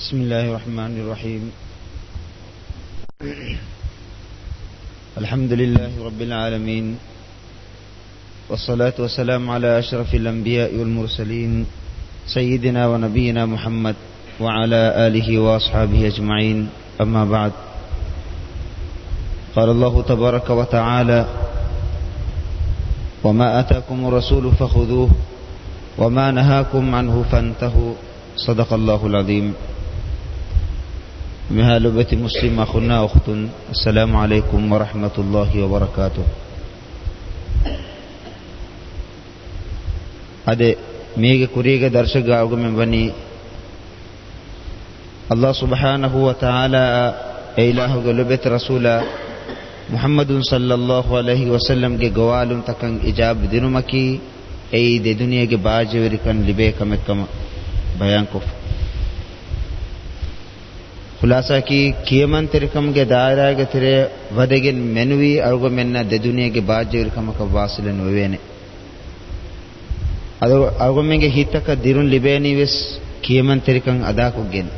بسم الله الرحمن الرحيم. الحمد لله رب العالمين والصلاة والسلام على أشرف الأنبياء والمرسلين سيدنا ونبينا محمد وعلى آله وأصحابه أجمعين. أما بعد قال الله تبارك وتعالى وما أتاكم الرسول فخذوه وما نهاكم عنه فانتهوا. صدق الله العظيم. مهالبة مسلم أخونا أخت السلام عليكم ورحمة الله وبركاته. أدي ميغا كوريغا درشق أوغا من بني الله سبحانه وتعالى إله قلبت رسول محمد صلى الله عليه وسلم قوال تكن إجاب دينمكي أي دنيا كي باجي مكما بيان خلاصہ کی කියමන් තෙරකම්ගේ දායරාගතරය වදගෙන් මෙනුවී අරුග මෙන්න දෙදුනියගේ බාජ්‍යකමක වාසල නොවේන. අද අරුගමගේ හිතක දිරුන් ලිබේනී වෙස් කියමන් තෙරකම් අදාකුගෙන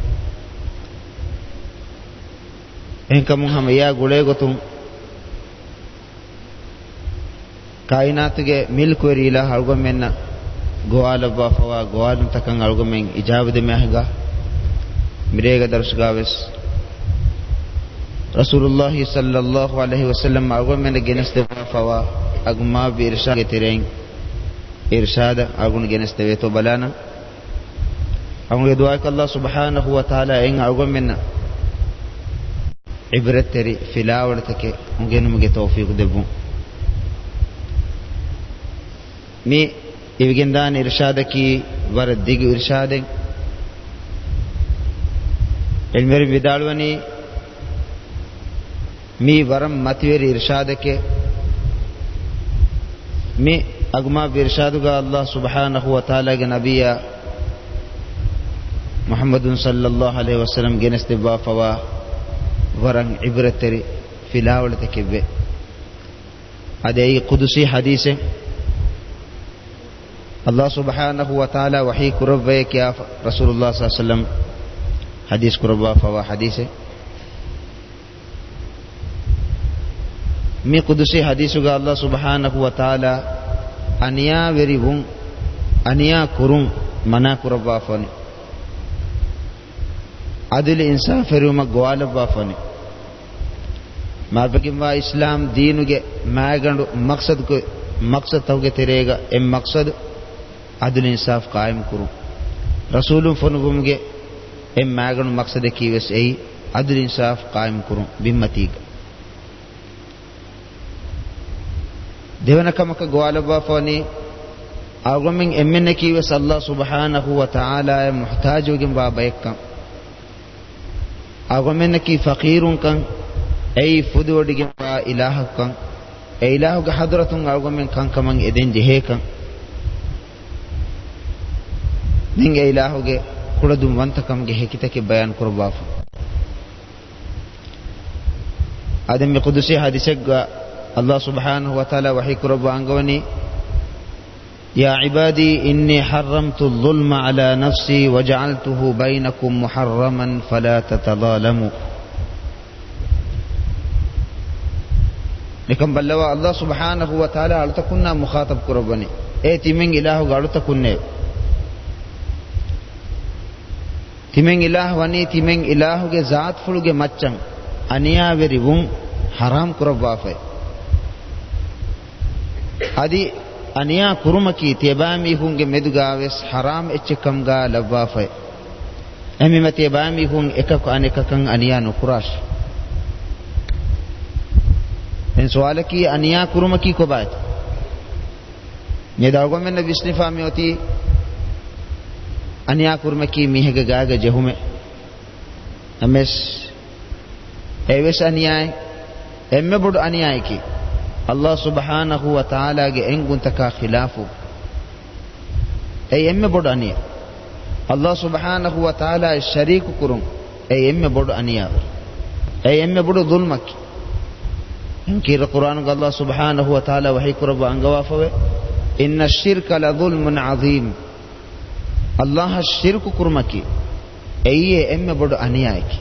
එන්කම හැම යා ගොලේ ගොතුම් කායිනාතුගේ මිල්ක් වෙරීලා අරුග මෙන්න ගෝවාලබ්වා ෆවා ගෝවාලුන් තකන් අරුගමෙන් ඉජාබද මහගා mirega Darusgawes. Rasulullah sallallahu alaihi wasallam agwa men geneste fawa agma bi irshad getireng irshad agun geneste veto balana agunge dua ka Allah subhanahu wa ta'ala eng agwa men عبرت تري فلاور تكي مجنو مجي توفيق دبو مي يبقين دان إرشادكي ورد ديگو إرشادك ಎಣ್ಮೇರಿ ವಿದಾಳುವನಿ మీ వరం మతివేరి ఇర్షాదకే మీ అగుమా బిర్షాదుగా అల్లాహ్ సుబ్హానహు వతాలాగే నబియ محمد صلى الله عليه وسلم جنس تبا فوا ورن عبرتري في لاول تكبه هذا اي قدسي حديث الله سبحانه وتعالى وحي رسول الله حديث كربا فوا حديثه මේ කුදුසේ හදීසුග අල්ලා සුබ්හානහු වතාලා අනියා වෙරිහුම් අනියා කුරුම් මනා කුරබ්වාෆෝනි අදිල ඉන්සා ෆෙරුම ගෝලබ්වාෆෝනි මාර්පකින් වා ඉස්ලාම් දීනුගේ මායගඬු මක්සද් කු මක්සද් තවගේ තෙරේග එම් මක්සද් අදිල ඉන්සාෆ් قائم කුරු රසූලුන් ෆොනුගුම්ගේ insaf qaim kuru rasulun fonugumge em maganu maqsade kiwes ei adul insaf qaim kuru bimmatiga devana kamaka gwalaba foni agumin emmenne kiwes allah subhanahu wa ta'ala e muhtajugin baba ekkam agumin ki faqirun kan ei fuduwodigin ba ilaha kan e ilahuga hadratun agumin kan kaman eden jehe kan ನಿಂಗೆ ಇಲಾಹುಗೆ ಕುಳದು ವಂತಕಂಗೆ ಹೆಕಿತಕ್ಕೆ ಬಯಾನ್ ಕುರ್ಬಾಫು ಅದಮ್ಮೆ ಕುದುಸಿ ಹದಿಸೆಗ್ಗ ಅಲ್ಲಾಹ್ ಸುಬ್ಹಾನಹು ವತಾಲ ವಹಿ ಕುರಬ ಅಂಗವನಿ يا عبادي إني حرمت الظلم على نفسي وجعلته بينكم محرما فلا تتظالموا لكم بلوا الله سبحانه وتعالى ألتكنا مخاطب كربني ايتي من إله ألتكنا ತಿಮೆಂಗ್ ಇಲಾಹ್ ವನಿ ತಿಮೆಂಗ್ ಇಲಾಹುಗೆ ಜಾತ್ ಫುಳುಗೆ ಮಚ್ಚಂ ಅನಿಯಾವೆರಿ ಉಂ ಹರಾಂ ಕುರಬ್ಬಾಫೆ ಅದಿ ಅನಿಯಾ ಕುರುಮಕಿ ತೆಬಾಮಿ ಹುಂಗೆ ಮೆದುಗಾವೆಸ್ ಹರಾಂ ಎಚ್ಚೆಕ್ಕಂಗಾ ಲವ್ವಾಫೆ ಎಮಿಮ ತೆಬಾಮಿ ಹುಂ ಎಕಕು ಅನೆಕಕಂ ಅನಿಯಾ ನುಕುರಾಶ್ ಎನ್ ಸುವಾಲಕಿ ಅನಿಯಾ ಕುರುಮಕಿ ಕೊಬಾಯ್ತು ಮೇದಾಗೊಮ್ಮೆನ್ನ ವಿಷ್ಣಿಫಾಮಿ ಹೋತಿ අනියා කුර්මකී මිහග ගාග ජහුමෙ අමෙස් එවස් අනියායි එම්මෙ බොඩු අනියායිකි අල්ලාහ් සුබ්හානහු ව තාලාගේ එංගුන් තකා ඛිලාෆු ඒ එම්මෙ බොඩු අනියා අල්ලාහ් සුබ්හානහු ව තාලා ශරීක කුරුම් ඒ එම්මෙ බොඩු අනියා ඒ එම්මෙ බොඩු දුල්මකි انكير القرآن قال الله سبحانه وتعالى وحي كرب أنقوافه إن الشرك لظلم عظيم අල්ලාහ ශිර්කු කුරුමකි. ඇයි එම්ම බොඩ අනියායකි?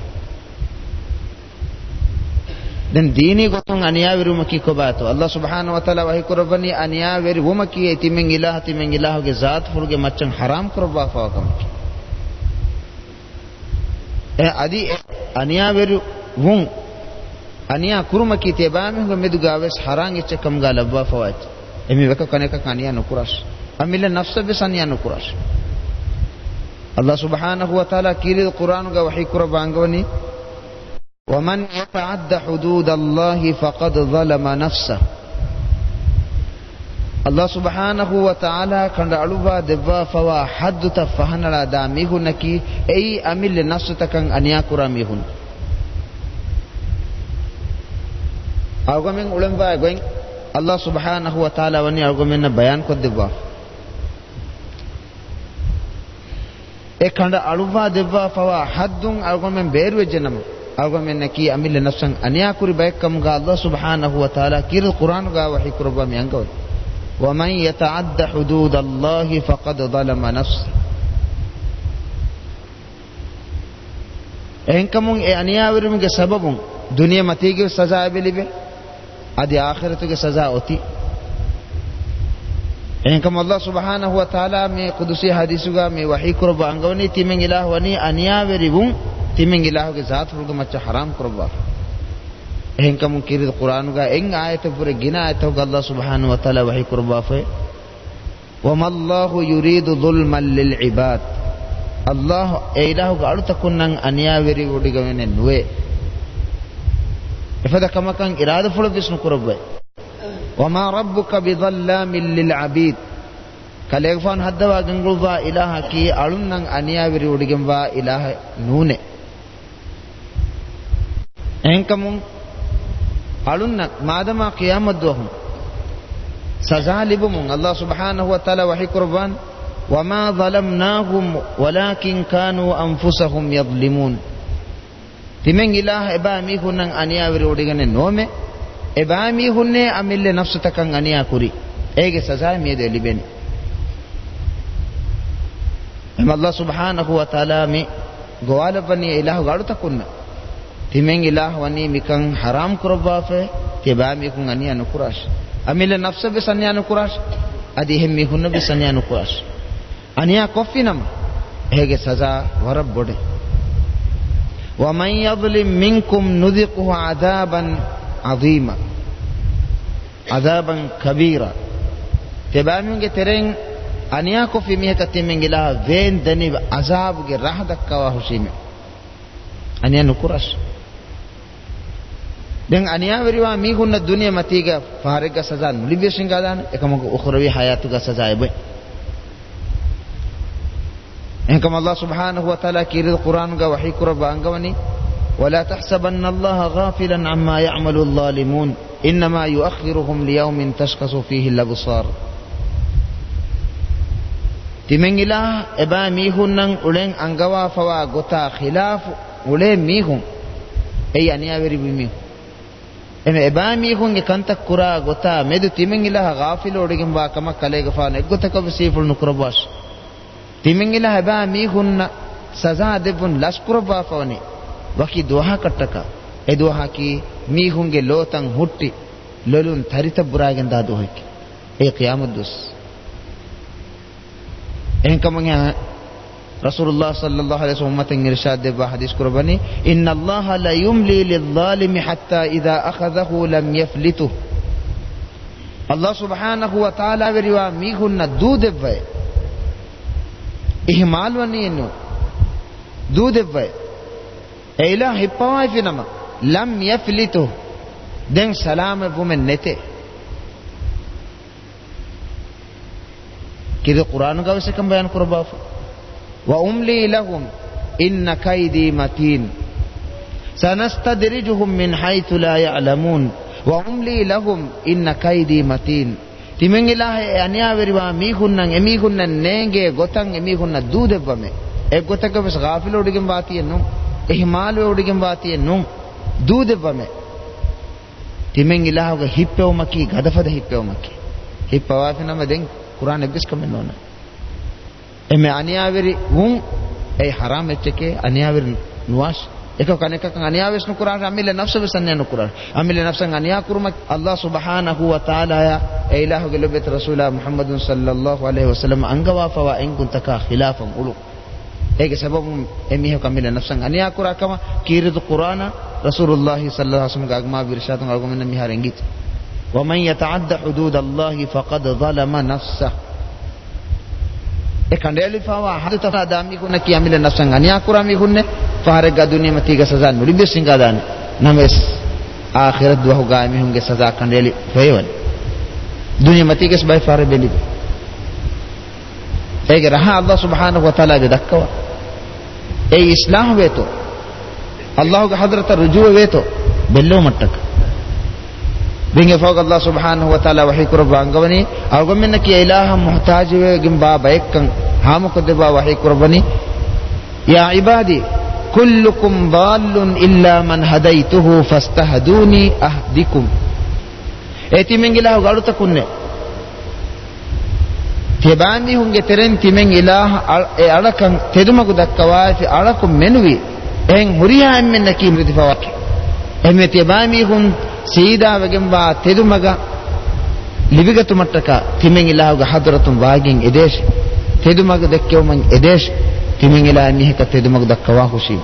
දැන් දීනි ගොතන් අනියා වෙරුමකි කොබාතෝ. අල්ලාහ් සුබ්හානහු වතාලා වහී කුරබනි අනියා වෙරි වොමකි. ඒ තිමෙන් ඉලාහ තිමෙන් ඉලාහගේ ذات ෆුල්ගේ මච්චන් හරාම් කරබා ෆවකම ඒ අදි අනියා වෙරු වුන් අනියා කුරුමකි තේබාමෙන් මෙදු ගාවස් හරාම් ඉච්චකම් ගා ලබ්වා ෆවච්. එමි වක කණක කණියා නුකුරස්. අමිල නෆ්ස බිසන් යා නුකුරස්. الله سبحانه وتعالى كيري القرآن وحي كربانغوني ومن يتعد حدود الله فقد ظلم نفسه. الله سبحانه وتعالى كند علوبا دبا فوا حد تفهن لا داميه نكي. أي امل نفس تكن أنيا كراميهن اوغمن علم با الله سبحانه وتعالى وني اوغمن بيان كدبا ekanda aluwa devwa fawa haddun algomen beerwejje nam algomen neki amille nafsan aniya kuri bayakkam ga Allah subhanahu wa ta'ala kir Qur'an ga wahi kurba mi angaw wa man yata'adda hudud Allah faqad zalama nafsi enkamun e aniya wirumge sababun duniya matige saza bilibe adi akhiratuge saza oti إن كما الله سبحانه وتعالى من قدسي حديثه من وحي كربا. أنغوني تيمين إله وني أنيا وريبون. تيمين إله ذات فرقم حرام كربا. إن كما كيرد القرآن إن آية فرق جنا آية الله سبحانه وتعالى وحي كربا فيه وما الله يريد ظلما للعباد. الله إله قالوا تكون نع أنيا وري ودي كمان نوي. فذا كما كان إرادة فلو بيسن كربا. wama rabbuka bidhallamin lilabid ಕಲೆಗಫಾನ್ ಹದ್ದವ ಗಂಗುಳ್ವ ಇಲಾಹ ಕಿ ಅಳುನ್ನಂ ಅನಿಯಾವಿರಿ ಉಡಿಗೆಂವ ಇಲಾಹ ನೂನೆ ಎಂಕಮುಂ ಅಳುನ್ನ ಮಾದಮ ಕಿಯಾಮದ್ವಹum ಸಜಾ ಲಿಬುಮುಂ ಅಲ್ಲಾಹ್ ಸುಬ್ಹಾನಹು ವ ತಆಲಾ ವಹಿ ಕುರ್ಬಾನ್ وما ظلمناهم ولكن كانوا أنفسهم يظلمون timen ilah eba mi hunnan aniya wiri odigane nome eba mi hunne amille nafsu takan aniya kuri ege saza mi de libeni em allah subhanahu wa ta'ala mi gowala bani ilah galu takunna timen ilah wani mikan haram kurba fe ke ba mi kun aniya nukurash amille nafsu be sanya nukurash adi hem mi hunna be sanya nukurash aniya kofinam ege saza warab bode ومن يظلم منكم نذقه عذابا عظيما عذابا كبيرا تبامنge tereng aniya ko fi mihaka temengila ven dani azab ge rah dakkawa husime aniya nukuras den aniya veriwa mi hunna dunya matiga farega saza nulibe singadan ekamago ukhrawi hayatuga saza ebe إنكم الله سبحانه وتعالى كير القرآن وحي كرب أنقوني ولا تحسبن الله غافلا عما يعمل الظالمون إنما يؤخرهم ليوم تشخص فيه الأبصار. تمنجلا إبا ميهن أولين أنغوا فوا غوتا خلاف اولي ميهن أي أني ابري بميه ام إبا ميهن كنت كرا غوتا مد تمنجلا غافل أولين با كما كليغ فان غوتك النكرباش تمنجلا إبا ميهن سزا دبن لشكر با ವಕಿ ದ್ವಹ ಕಟ್ಟಕ ಎದು ಹಾಕಿ ಮೀ ಹುಂಗೆ ಲೋತಂಗ್ ಹುಟ್ಟಿ ಲೊಲುನ್ ಥರಿತ ಬುರಾಗಿಂದ ಅದು ಹೋಯ್ಕೆ ಏ ಕ್ಯಾಮದ್ದುಸ್ ಹೆಂಕಮಂಗೆ رسول الله صلى الله عليه وسلم متن إرشاد دبا حديث كرباني إن الله لا يملي للظالم حتى إذا أخذه لم يفلته الله سبحانه وتعالى بروا ميهن دو دبا إهمال ونينو دو دبا ميهن دودبه ihmal waninu dudevvay eila hippawai finama lam yaflitu den salama vumen nete kidi qur'anu gawse kan bayan kurbafu wa umli lahum inna kaydi matin sanastadrijuhum min haythu la ya'lamun wa umli lahum inna kaydi matin timen ilahe aniya veriwa එහිමාලුව උඩගෙන් වාතියෙන් නුන් දූදෙවම තිමෙන් ඉලාහුග හිප්පෙවමකි ගදෆද හිප්පෙවමකි හිප්පවාතිනම දෙන් කුරාන එබ්බස් කමෙන්න ඕන. එමෙ අනියාවරි උන් ඒ හරාම් එච්චකේ අනියාවරි නුවාස්? එක කනෙක අනියාවෙස් නුකුරාන අමිල නෆ්ස විසන්නේ නුකුරාන අමිල නෆ්සන් අනියා කුරුමක් අල්ලාහ් සුබ්හානහු වතාලා ඒ ඉලාහුග ලබෙත රසූලා මුහම්මදුන් සල්ලල්ලාහු අලයිහි වසල්ලම අංගවාෆවා එන් කුන්තකා ඛිලාෆන් උලු. Ege sababu emihe kamile nafsan aniya kura kama kiridu qur'ana rasulullah sallallahu alaihi wasallam agma birshadun argumenna miharengit ومن يتعدى حدود الله فقد ظلم نفسه e kandeli fawa hadu tafa dami kunna kiyamile nafsan aniya kurami kunne fahare ga dunia mati ga saza nuri be singa dan names akhirat duwa ga mi hunge saza kandeli feyon dunia mati ga sbai fahare beli ege raha allah subhanahu wa taala ga dakkawa e islam veto allah ga hadrata rujuu veto bello mattaka binge fawq allah subhanahu wa ta'ala wahi kurba angawani awgaminna ki ilaha muhtaj we gimba bayekkan hamu kodeba wahi kurbani ya ibadi kullukum dallun illa man hadaituhu fastahduni ahdikum eti mengila galuta තෙබාන්දි හුන්ගේ තෙරෙන් තිමෙන් ඉලාහ ඒ අලකන් තෙදුමකු දක්කවාති අලකු මෙනුවි. එහෙන් හුරියාම් මෙන්න කී මෘතිපවක් එමෙ තෙබාමි හුන් සීදාවගෙන් වා තෙදුමග ලිවිගතුමට්ටක තිමෙන් ඉලාහුගේ හදරතුම් වාගෙන් එදේශ. තෙදුමග දෙක්කෝ මං එදේශ. තිමෙන් ඉලාහ නිහක තෙදුමග දක්කවා හුසි.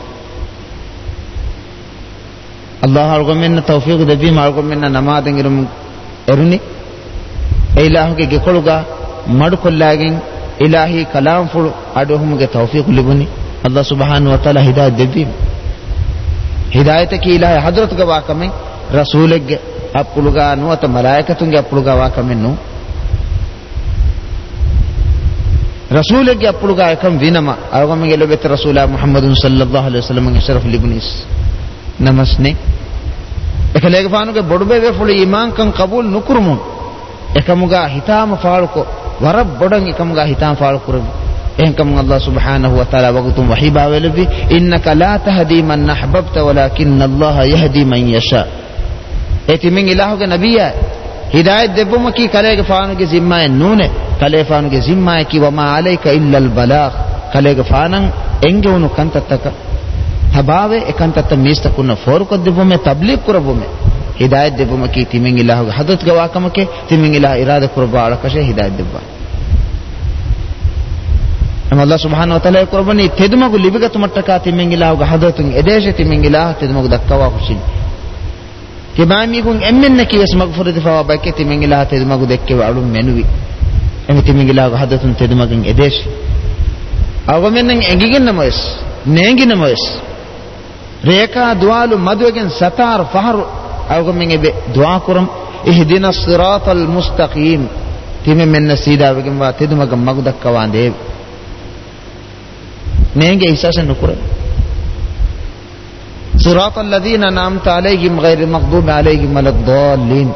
අල්ලාහ අල්ගොමෙන්න තෞෆීක් දෙවීම අල්ගොමෙන්න නමාදෙන් ඉරුම් එරුනි ඒ ඉලාහුගේ ගෙකොළුගා ಮಡುಕೊಲ್ಲಾಗಿಂ ಇಲಾಹಿ ಕಲಾಂ ಫುಳು ಅಡುಹುಮಗೆ ತೌಫೀಕ್ ಲಿಬುನಿ ಅಲ್ಲಾಹ್ ಸುಬ್ಹಾನಹು ವ ತಆಲಾ ಹಿದಾಯತ್ ದಬಿ ಹಿದಾಯತಕಿ ಇಲಾಹಿ ಹದರತ್ಗ ವಾಕಮೆಂ ರಸೂಲೆಗ್ಗೆ ಅಪ್ಪುಳುಗ ನುವತ ಮಲಾಯಕತುಂಗೆ ಅಪ್ಪುಳುಗ ವಾಕಮೆನ್ನು ರಸೂಲೆಗ್ಗೆ ಅಪ್ಪುಳುಗ ಯಕಂ ವಿನಮ ಅವಗಮಗೆ ಲೊಬೆತ ರಸೂಲ ಮುಹಮ್ಮದ್ ಸಲ್ಲಲ್ಲಾಹು ಅಲೈಹಿ ವಸಲ್ಲಂ ಗೆ ಶರಫ್ ಲಿಬ್ನಿಸ್ ನಮಸ್ನೆ එකලේක ෆානුගේ බොඩුබේ වෙෆුළු ඊමාන් කන් කබූල් නුකුරුමුන් එකමුගා හිතාම ෆාලුකො warab bodang ikam ga hitan faal kurbi en kam Allah subhanahu wa ta'ala wagutum wahiba welbi innaka la tahdi man ahbabta walakin Allah yahdi man yasha eti min ilahu ga nabiya hidayat debbuma ki kale ga faanu ge zimma en nune kale faanu ge zimma ki wa ma alayka illa al balagh kale ga faanan enge unu kantataka habave ekantatta mista kunna foru ko debbume tabligh kurabume Hidayat ದೆಬ್ಬುಮಕಿ ತಿಮಿಂಗಿಲ್ಲ ಹೋಗಿ ಹದತ್ ಗವಾಕಮಕೆ ತಿಮಿಂಗಿಲ್ಲ ಇರಾದ ಕುರ್ಬ ಅಳಕಶೆ ಹಿದಾಯತ್ ದೆಬ್ಬ ನಮ್ಮ ಅಲ್ಲಾ ಸುಬಹಾನ ವತಲ ಕುರ್ಬನಿ ತೆದುಮಗು ಲಿಬಿಗತು ಮಟ್ಟಕ ತಿಮಿಂಗಿಲ್ಲ ಹೋಗಿ ಹದತುಂಗ್ ಎದೇಶ ತಿಮಿಂಗಿಲ್ಲ ತೆದುಮಗು ದಕ್ಕವಾ ಖುಷಿ ಕಿಬಾಮಿಗುಂ ಎಮ್ಮೆನ್ನ ಕಿಯಸ್ ಮಗ್ಫುರದಿ ಫವಾ ಬಕ್ಕೆ ತಿಮಿಂಗಿಲ್ಲ ತೆದುಮಗು ದೆಕ್ಕೆ ಅಳು ಮೆನುವಿ එමි තිමිගිලා ගහදතුන් තෙදුමකින් එදේශ අවමෙන්ෙන් ඇඟිගින්න මොයස් නේගින මොයස් රේකා දුවාලු මදුවගෙන් සතාර් ෆහරු satar fahru agomen ebe dua kuram ihdina siratal mustaqim time menna sida wegen wa tedumagun magu dakkawande neenge isasan nukuram صراط الذين أنعمت عليهم غير المغضوب عليهم ولا الضالين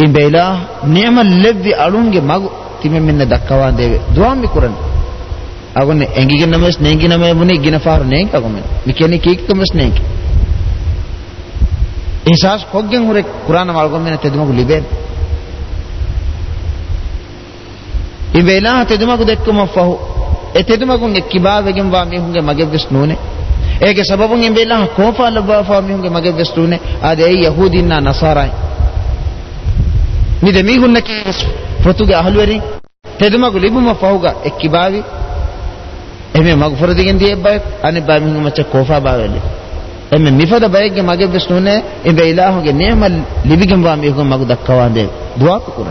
إن بيلا نعم الذي ألونج مغ تيم من دكوان دي دوام بكرن أقول إنجي نمس نينجي نمس بني جنا فار نينج أقول مكاني كيك كمس نينج ihsas koggen hurek qur'ana malgomena tedumagu liben ඉවෙලා තෙදුමකු දෙක්කම ෆහු. ඒ තෙදුමකුන් එක්කිබාවෙගෙන් වා මිහුන්ගේ මගේ වෙස් නූනේ. ඒකේ සබබුන් ඉවෙලා කෝපා ලබා ෆා මිහුන්ගේ මගේ වෙස් නූනේ. ආද ඒ යහූදින්නා නසාරයි. මිද මිහුන්න කේස් ප්‍රතුගේ අහලුවරි තෙදුමකු ලිබුම ෆහුගා. එක්කිබාවි එමෙ මග්ෆරදිගෙන් දියෙබ්බයි. අනේ බා මිහුන් මච්ච කෝපා බාවෙලි. ہم نے نفدا بھائی کے مگے بس نو ان بے الہ کے نعم لبگم وا می کو مگو دکوا دے دعا کو کر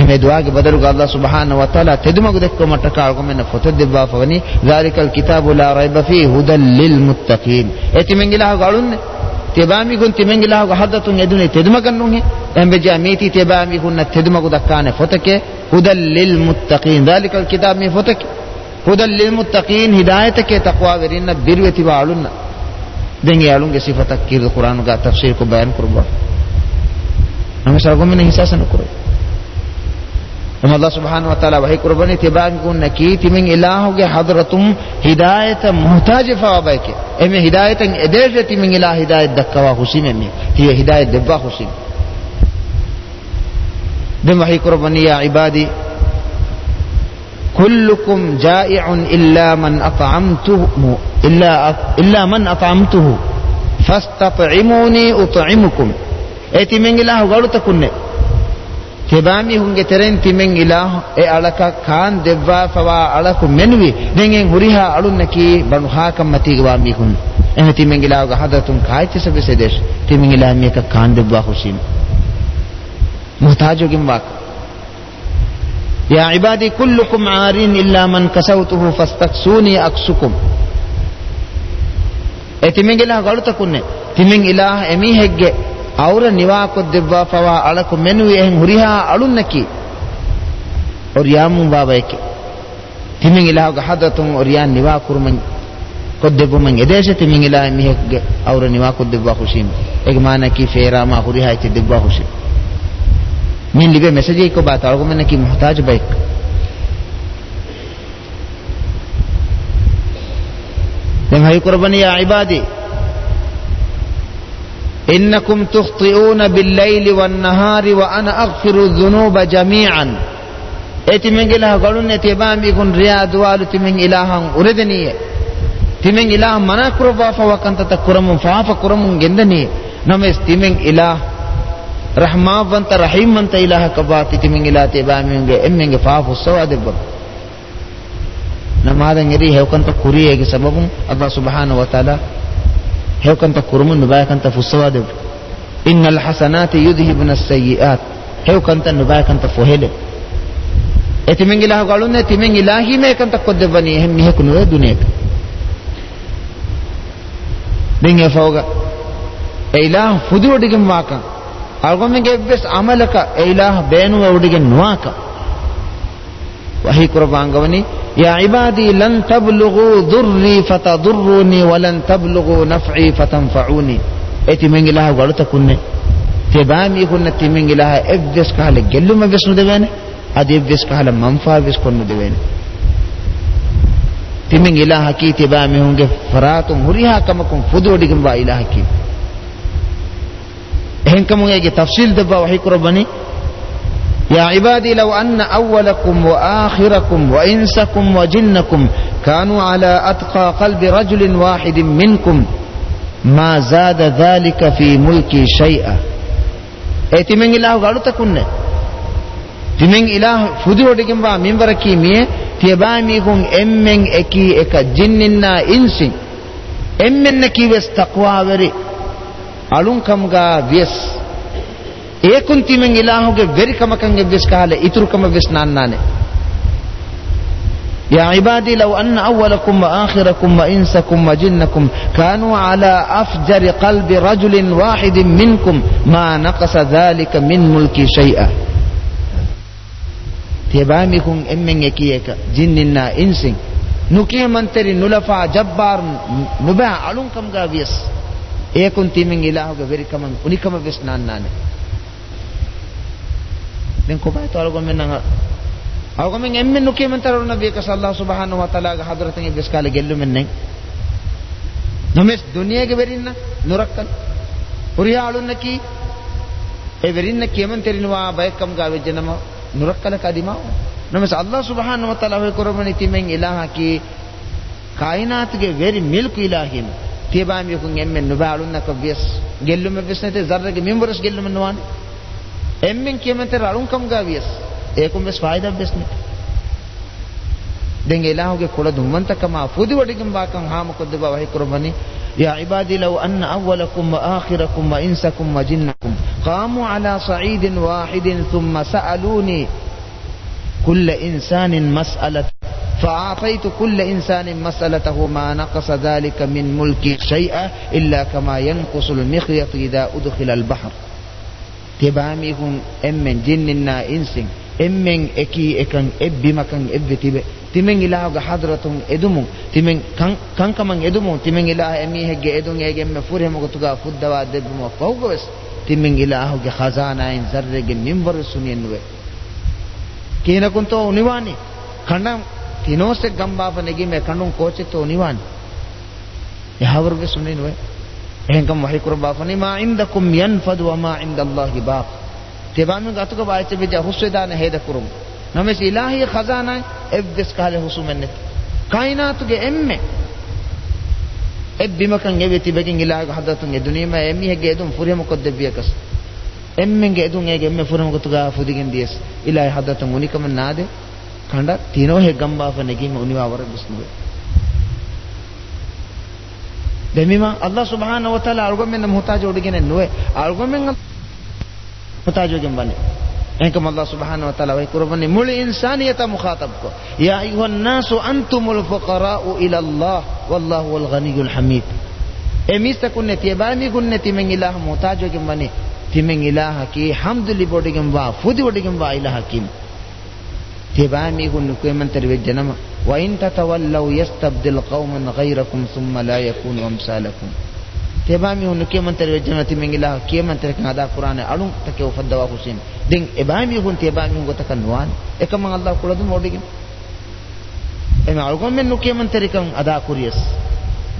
ہمیں دعا کے بدل کو اللہ سبحانہ و تعالی تد مگو دکو مٹ کا کو میں فوت دی با فونی ذالک الکتاب لا ریب فی ہدا للمتقین اي من الہ گالون نے تبا می کو تی من الہ کو حدت ادنی تد مگن نو ہیں ہم بجا می تی تبا می کو نہ تد مگو دکا نے فوت کے ہدا للمتقین ذالک الکتاب می فوت کے देंगे आलूंगे सिफा तक्कीर कुरान का तफसीर को बयान करूंगा हमें सरगोमी नहीं शासन करो हम अल्लाह सुबहान वाली वही कुर्बानी तिबान की तिमिंग इलाहोगे हजरतुम हिदायत मोहताज फवाबा के एम हिदायत एदेश तिमिंग इला हिदायत दक्कवा हुसी में ये हिदायत दिब्बा हुसी दम वही कुर्बानी या इबादी كلكم جائع إلا من أطعمته إلا إلا من أطعمته فاستطعموني أطعمكم أتي من الله غلط كنه tebami hunge teren timen ilah e alaka kan devwa fawa alaku menwi dengen huriha alunnaki banu hakam mati gwa mi hun ehe timen ilah ga hadatun kaite sabe sedesh timen ilah mi ka يا عبادي كلكم عارين إلا من كسوته فاستكسوني أكسكم e timen ilah galuta kunne timen ilah emi hegge awra niwa koddebba fawa alaku menu ehen huriha alunnaki oriyamun baba eke timin ilahu ga hadatun oriyan niwa kurman koddebbo man edeshe timin ilahu mi hekge awra niwa koddebba khushim eg mana ki ko bata algo men ki muhtaj baik dan hay qurbani ya ibadi إنكم تخطئون بالليل والنهار وأنا أغفر الذنوب جميعا. اتمن إله قلون اتبام يكون رياض والو تمن إله أردني. تمن إله منا كربا فوقنت تكرم فافا كرم جندني. نمس تمن إله رحمة وانت رحيم وانت إله كبات تمن إله تبام ينجي امن فافو سوا دبر نماذا نري هو كنت كوريه سبب الله سبحانه وتعالى hewkanta kurumun nubayakanta fusawade innal hasanati yudhibuna as-sayyi'at hewkanta nubayakanta fohele etimen ilah galunne timen ilahi me kanta koddebani hem mi hekunu e dunek den e fawga e ilah algomige evves amalaka e ilah beenu awdige nuaka wahi kurbangavani ya ibadi lan tablughu durri fatadurruni wa lan tablughu naf'i fatanfa'uni eti men ilah galuta kunne tebami kunne ti men ilah evves kale gelluma vesnu devene adi evves kale manfa ves konnu devene timin ilah ki tebami hunge faratun huriha kamakun fudu odigum wa ilah ki هن كم يجي تفصيل دبا وحي قرباني يا عبادي لو أن أولكم وآخركم وإنسكم وجنكم كانوا على أتقى قلب رجل واحد منكم ما زاد ذلك في ملكي شيئا. اي تمن الله غالو تكون؟ تمن الله فدو دكم با منبركي مي تيبامي كون إمن إكي اك جننا انسين إمن نكي وس تقوى وري ಅಳುಂಕಮ್ಗ ವ್ಯಸ್ ಏಕುಂತಿಮಂಗ್ ಇಲಾಹುಗೆ ಬೆರಿ ಕಮಕಂಗೆ ವ್ಯಸ್ ಕಾಲೆ ಇತರು ಕಮ يا عبادي لو أن أولكم وآخركم وإنسكم وجنكم كانوا على أفجر قلب رجل واحد منكم ما نقص ذلك من ملك شيئا تبامكم إمن يكيك جننا إنسن نكي منتري نلفا جبار نباع علنكم غابيس ඒකුන්තිමෙන් ඉලාහුගේ වෙරිකමන් උනිකම විශ්නාන්නානේ දැන් කොබයි තවලගොමෙන් නම් අවගොමෙන් එම්මෙන් නුකේමෙන් තරවන නබියක සල්ලාහ් සුබ්හානහු වතාලාගේ හදරතෙන් ඉබ්ස් කාලේ ගෙල්ලුමෙන් නේ නොමෙස් දුනියගේ වෙරින්න නුරක්කන්. උරියාලුන්න කි ඒ වෙරින්න කේමෙන් තෙරිනවා බයකම් ගාවේ ජනම නුරක්කල කදිමා. නොමෙස් අල්ලාහ් සුබ්හානහු වතාලා වේ කරමනි තිමෙන් ඉලාහකි කායිනාත්ගේ වෙරි මිල්කු ඉලාහිමේ. تيبام يكون يمن نبالونا نكبيس جلو من بسنة زرق من برس جلو من نوان امن كيمن ترالون كم غابيس إيكم بس فايدة بسنة دين إلهو كي كولا دومن تكما فودي ودكم باكم هام كدبا وحي كرباني يا عبادي لو أن أولكم وآخركم وإنسكم وجنكم قاموا على صعيد واحد ثم سألوني كل إنسان مسألة فأعطيت كل إنسان مسألته ما نقص ذلك من ملك شيئا إلا كما ينقص المخيط إذا أدخل البحر. تباميهم إم من جن النا إنسين. إم من إكي إكن إب مكن إب تب. تمن إله حضرتهم إدمون. تمن كان كمان إدمون. تمن إله أمي هج إدون هج إم فوره مقتوع فدوا دب ما فوقس تمن إله خزانة إن زرقة منبر سنين نوي. كينا كنتو نيواني خنام tinose gambafane gime kanun kochito niwan yahavurge sunninuwe එහෙනම් වහී කුරබාෆනේ මා ඉන්දකුම් යන්ෆද් වමා ඉන්දල්ලාහි බාක් තෙබානු ගතුක බායච බෙජ හුස්සෙදාන හේද කුරුම්. නමෙස් ඉලාහි ඛසානයි එබ්දස් කාලේ හුසුමෙන්නෙත් කයිනාතුගේ එම්මෙ. එබ්බිමකන් එවේ තිබකින් ඉලාහ හදතුන් එදුනීම එමිහෙගේ එදුන් ෆුරියම කොද්දෙබ්බියකස් එම්මෙන්ගේ එදුන් ඒගේ එම්මෙ ෆුරියම කොතුගා ෆුදිගෙන් දියස්? ඉලාහි හදතුන් උනිකම නාදේ. කණ්ඩ තියනවා හෙගම්බාපන එකේ මොනිවවර බිස්නුවේ දෙමිම අල්ලාහ් සුබ්හානහු වතාලා අල්ගොමෙන් මුහතාජ උඩගෙන නොවේ අල්ගොමෙන් මුහතාජ උගෙන් බන්නේ එහෙනම් අල්ලාහ් සුබ්හානහු වතාලා වයි කුරබන්නේ මුල් ඉන්සානියත මුඛාතබ් කො යා අයුහන් නාසු අන්තුමුල් ෆුකරාඋ ඉලල්ලාහ් වල්ලාහු වල් ගනියුල් හමීද් emista kunne tiba mi kunne timen ilah muhtajo gem bani timen ilah ki hamdli bodigem wa fudi bodigem wa ilah kim කීම තියබාමි කුන්නේ කුයමන්තර වෙජ්ජනම وإن تتولوا يستبدل قوما غيركم ثم لا يكونوا أمثالكم تبامي هون كيمن تر وجنا تيمن الله كيمن تر كان هذا قرآن ألون تكيه فدوا حسين دين إبامي هون تبامي هون تكن نوان إكما الله كل دم وديكم එම අල්ගොම්ෙන් නුකියමන් තෙරිකම් අදා කුරියස්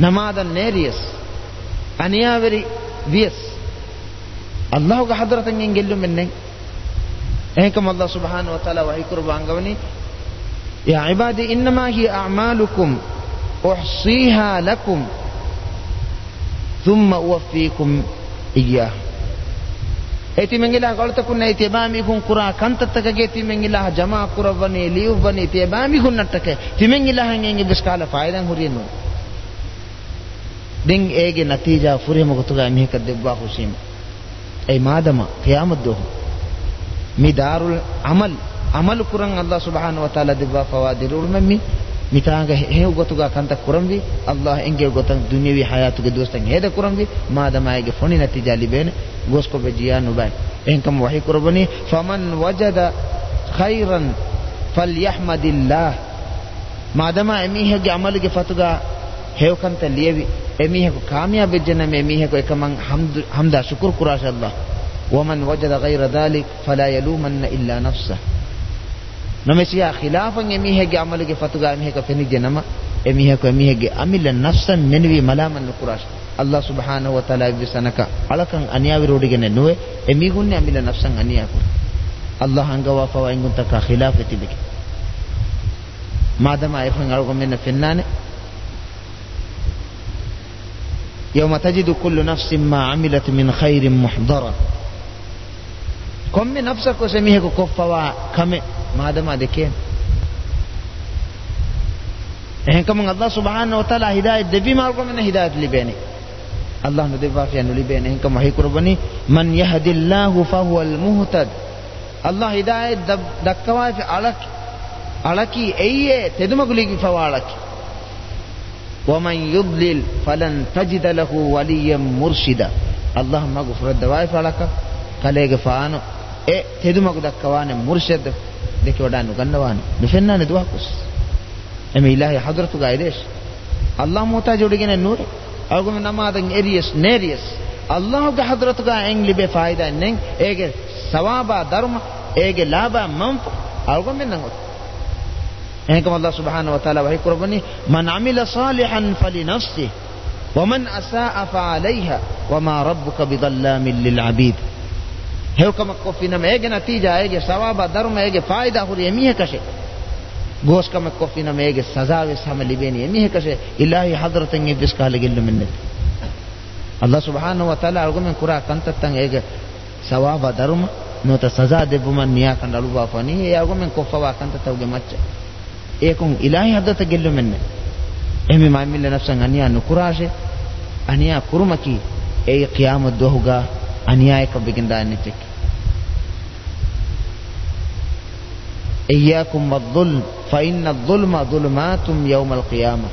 නමාදන් නේරියස් අනියාවරි වියස් අල්ලාහ්ගේ හදරතෙන් ගෙල්ලුම් මෙන්නේ එහෙකම අල්ලාහ් සුබ්හානහු වතාලා වහී කුර්බාංගවනි يا عبادي إنما هي أعمالكم أحصيها لكم ثم أوفيكم إياه eti mengila golta kunna eti bami kun qura kantattaka ge ti mengila jama kurawani liubani ti bami kun nattake ti mengila hangen biskala faidan huriyenu din ege natija furima gotuga mi kadebba මේ දාරුල් අමල් අමල් කුරන් අල්ලාහ් සුබ්හානහු වතාලා දෙවා ෆවාදිරුල් මම්මි මිතාග හේව ගොතුගා කන්ත කුරම්වි අල්ලාහ් එංගේ ගොතන් දුනියවි හයාතුගේ දොස්තන් හේද කුරම්වි මාදමායගේ ෆොනි නැතිජා ලිබෙන ගොස්කො බෙජියා නුබයි. එංකම් වහි කුරබනි ෆමන් වජද ඛෛරන් ෆල්යහ්මදිල්ලාහ්. මාදමා එමිහගේ අමල්ගේ ෆතුගා හේව කන්ත ලියවි. එමිහක කාමියාබෙජ්ජන මේ මිහක එකමන් හම්දා ශුක්‍ර කුරාෂල්ලාහ් kamyab ejjana me emiheko ekaman hamd hamda shukr kurasha Allah ومن وجد غير ذلك فلا يلومن إلا نفسه නොමෙසියා ඛිලාෆන් එමිහෙගේ අමලගේ ෆතුගා එමිහෙක පෙනිජ නම එමිහෙක එමිහෙගේ අමිල නෆ්සන් මෙනවි මලාමන් නුකුරාෂ් අල්ලාහ් සුබ්හානහු වතාලා විසනක අලකන් අනියාවි රෝඩිගෙන නොවේ එමිගුන්නේ අමිල නෆ්සන් අනියාකු අල්ලාහ් අංගවා ෆවයින් ගුන්තක ඛිලාෆ තිබෙක මාදම අයෆන් අලගො මෙන්න ෆෙන්නානේ يوم تجد كل نفس ما عملت من خير محضرة Subhanahu wa ta'ala hidayat debi mar ko mena hidayat libeni allah no debba fi anu libeni ehen kam wahi kurbani man yahdillahu fa huwa al muhtad allah hidayat dakkawa fi alak alaki eyye tedumaguligi fawalaki ومن يضلل فلن تجد له وليا مرشدا اللهم اغفر الدواء فلك كليغ فانو e tedumako dakkawani murshid deke wada nugannawani nufennani duwakus emi ilahi hadratuga idesh allah muhtaji udigene nure agume namadan eriyes neriyes allahge hadratuga eng libe faida nen ege sawaba dharma ege laba manfa agume nangot ehkam allah subhanahu wa taala wahi kurabani man amila salihan fali nafsihi ومن أساء فعليها وما ربك بظلام للعبيد ಹೆಳ್ಕಮಕ್ಕೆ ಕೊಫಿನಮ ಹೇಗೆ ನತೀಜ ಹೇಗೆ ಸವಾಬ ಧರ್ಮ ಹೇಗೆ ಫಾಯಿದಾ ಹುರಿ ಎಮಿಹೆ ಕಶೆ ಗೋಷ್ಕಮಕ್ಕೆ ಕೊಫಿನಮ ಹೇಗೆ ಸಜಾವೆ ಸಮಲಿಬೇನಿ ಎಮಿಹೆ ಕಶೆ ಇಲ್ಲಾಹಿ ಹದ್ರತಂಗೆ ಬಿಸ್ಕಾಲಿಗೆಲ್ಲು ಮಿನ್ನೆತ್ ಅಲ್ಲಾ ಸುಬಹಾನ ವತಾಲ ಅಳ್ಗೊಮ್ಮೆ ಕುರಾ ಕಂತತ್ತಂಗೆ ಹೇಗೆ ಸವಾಬ ಧರ್ಮ නොත සසා දෙබුමන් නියා කඳ අලුවා පනී එයාගොමෙන් කොෆවා කන්ත තවගේ මච්ච. ඒකුන් ඉලාහි හදත ගෙල්ලුමෙන්න එමෙ මයිමිල්ල නෆසන් අනියා නුකුරාෂේ. අනියා කුරුමකි. ඒ කියාමත් දොහුගා අනියා එක බිගින්දා නිතෙක් إياكم والظلم فإن الظلم ظلمات يوم القيامة.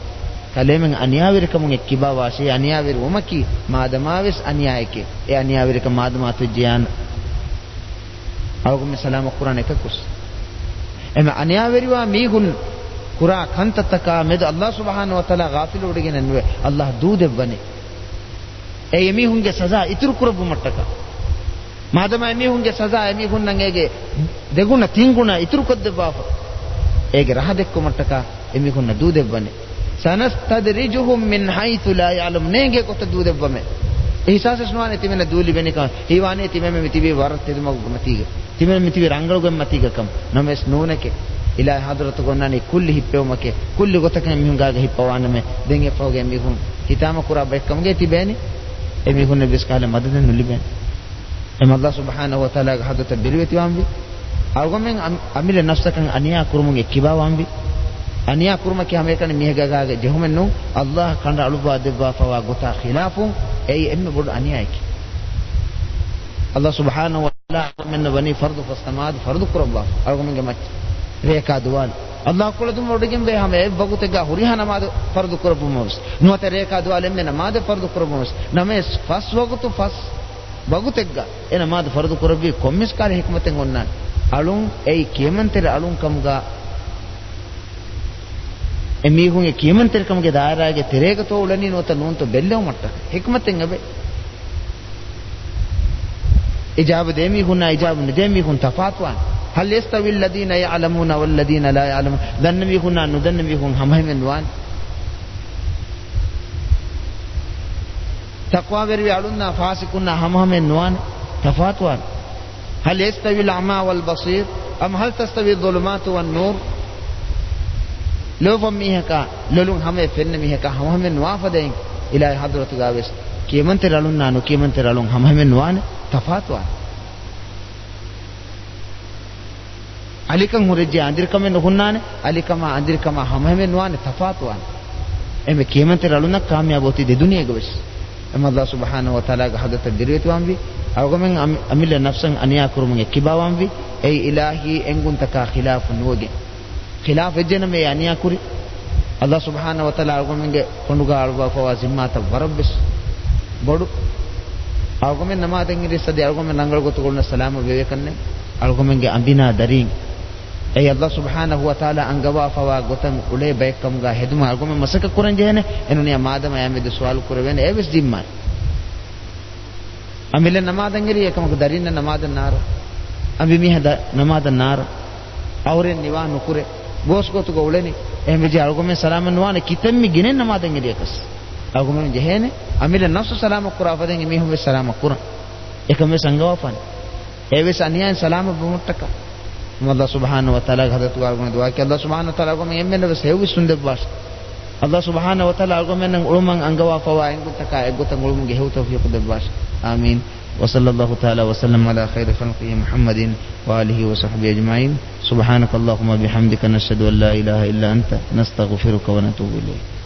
كلمن أن يابر كم يكبا واسي أن يابر ومكي ما دما ويس أن يأك أن إيه يابر كم ما تجيان. أوكم سلام القرآن ككوس إما أن يابر ميغن كرا خنت تكا الله سبحانه وتعالى غافل ورجين أنوي الله دود بني. أي ميغن جسزا إتر كرب متكا. මහදම එමිහුන්ගේ සදා එමිහුන් නම් ඒගේ දෙගුණ තින්ගුණ ඉතුරු කොද්දබාප ඒගේ රහ දෙක්කොමට්ටක එමිහුන්න දූ දෙබ්බනේ සනස්තදරිජුහුම් මින් හයිතු ලා යලම් නේගේ කොට දූ දෙබ්බමේ ඒසාසස් නොවනේ තිමෙන දූලි වෙනික හීවානේ තිමෙම මිතිවි වරත් එදමගු මතීග තිමෙම මිතිවි රංගලගම් මතීගකම් නොමෙස් නෝනකේ. ඉලා හදරත ගොන්නනේ කුල්ලි හිප්පෙවමකේ. කුල්ලි ගොතක මිහුන්ගාගේ හිප්පවන්නමේ. දෙන් එපෝගේ මිහුන්. හිතාම කුරා බෙක්කම්ගේ තිබෑනේ. එමිහුන්නේ බිස්කාලේ මදදෙන් නුලිබෑනේ. එම අල්ලාහ් සුබ්හානහු වතාලාගේ හදත බිරිවෙති වම්වි. අවගමෙන් අමිල නෆ්සකන් අනියා කුරුමුගේ කිබා වම්වි. අනියා කුරුම කියම එකන මිහගගාගේ ජෙහුමෙන්නු අල්ලාහ් කඳ අලුබා දෙබ්බා පවා ගොතා ඛිලාෆු එයි එන්න බොඩ අනියායිකි. අල්ලාහ් සුබ්හානහු වතාලා මෙන්න වනි ෆර්දු ෆස්තමාද ෆර්දු කුරබ්බා. අවගමෙන් මච් රේකා දුවාල් අල්ලාහ් කුලදුම ඔඩගෙන් බේහම ඒ බගුතෙගා හුරිහා නමාද ෆර්දු කුරබුමොස් නුවත රේකා දුවාල් එන්න නමාද ෆර්දු කුරබුමොස් නමේ ෆස් වගුතු ෆස් nuate reka duwal emme namaz fardu kurbumus names fas wagutu fas bagutegga e namaz fardu kurbi kommis kare hikmaten onnan alun ei kiyemanter alun kamga emihun e kiyemanter kamge daaraage terega to ulani nota nunto bellew matta hikmaten abe ijab demi hunna ijab demi hun tafatwan هل يستوي الذين يعلمون والذين لا يعلمون ذن بيكون أنه ذن بيكون هم هم وان تقوا بربي اړونا فاسقنا هم هم نوان تفات هل يستوي العمى والبصير أم هل تستوي الظلمات والنور؟ لو فميه کا لولون ہمیں فن میہ کا ہم ہمیں نواف دیں الہ حضرت گاوس کیمن ترلون نانو کیمن ترلون ہم ہمیں نوان تفات وان. අලිකම් හුරජේ අඳිරකමෙන් නොහුන්නානේ අලිකම අඳිරකම හැම හැම නුවානේ තෆාත් වානේ එමෙ කේමන්තේ كامي أبوتي دي دنيا වෙස් اما الله سبحانه وتعالى حد تقديريت وامبي أو كمان امل نفسا ان ياكر من كبا وامبي اي الهي ان كنت خلاف نوجي خلاف جنم يعني ياكر الله سبحانه وتعالى أو كمان كنغا الوا فوازمات وربس بڑو أو كمان نما تنگري سدي أو كمان نانگل گتو سلام ويكنن أو كمان امبينا درين ඒ අල්ලා සුබ්හානහු වතාලා අංගවා ෆවා ගොතම් උලේ බේකම්ගා හෙදුම අගොම මසක කුරන් ජේන එනුනිය මාදම යමෙද සුවාල් කුරවෙන ඒ වෙස් දිම්මයි. අමිල නමාදන් ගිරිය එකමක දරින්න නමාදන් නාර. අඹි මිහද නමාදන් නාර. අවරෙන් නිවා නුකුරේ. ගෝස් ගොතු ගොලෙනි එහෙම ජී අගොම සලාමන් නුවානේ කිතෙම්මි ගිනෙන් නමාදන් ගිරිය කස් අගොම ජේහනේ. අමිල නෆ්ස සලාම කුරාපදෙන් මිහුවේ සලාම කුරන් එකම සංගවාපන් ඒ වෙස් අනියන් සලාම බුමුට්ටකා. Ne sewu sunde bas Allah subhanahu wa ta'ala algon men ulumang anggawa fawa engu taka egu tang ulum ge heu tawfiq de bas amin wa sallallahu ta'ala wa sallam ala khairi khalqihi muhammadin wa alihi wa sahbihi ajma'in subhanakallahumma bihamdika nashhadu an la ilaha illa anta nastaghfiruka wa natubu ilayk